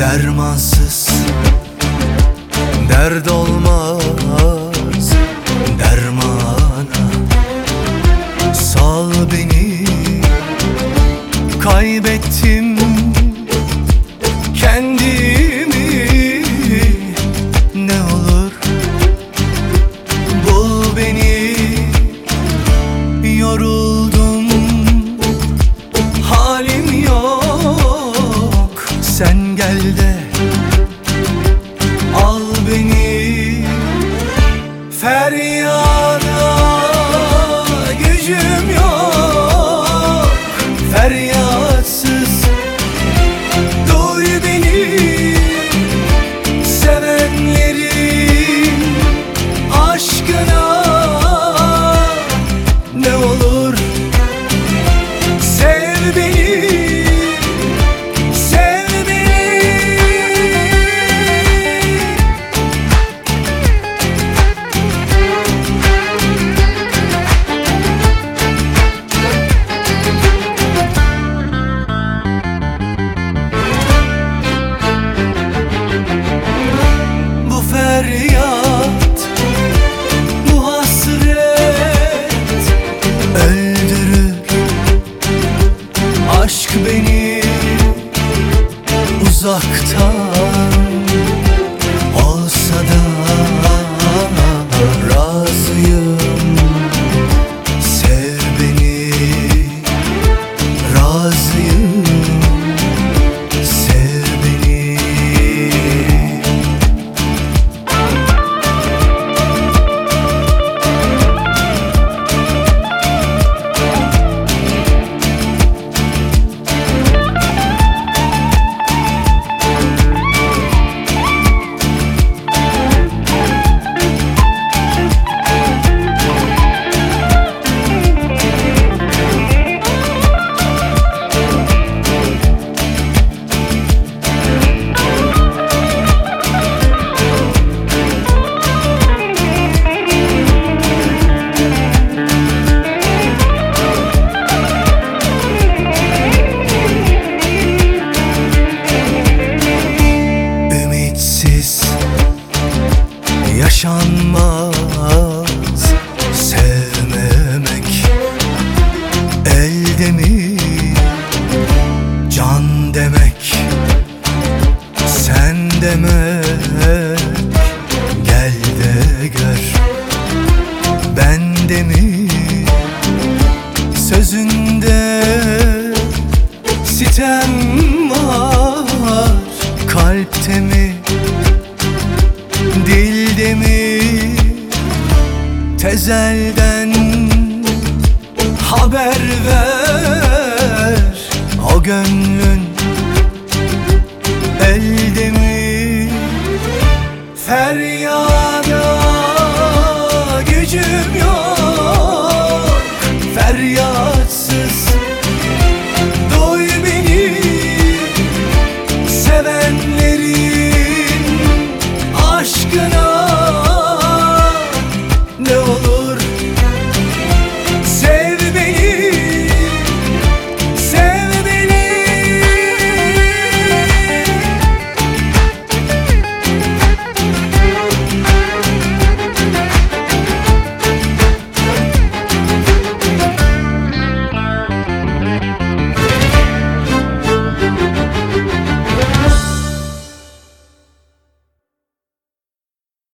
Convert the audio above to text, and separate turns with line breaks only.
Dermansız. Dert olmaz. Dermana. Sal beni. Kaybettim. Sen gel de yaşanmaz. Sevmemek elde mi ezelden haber ver. O gönlün elde mi feryadı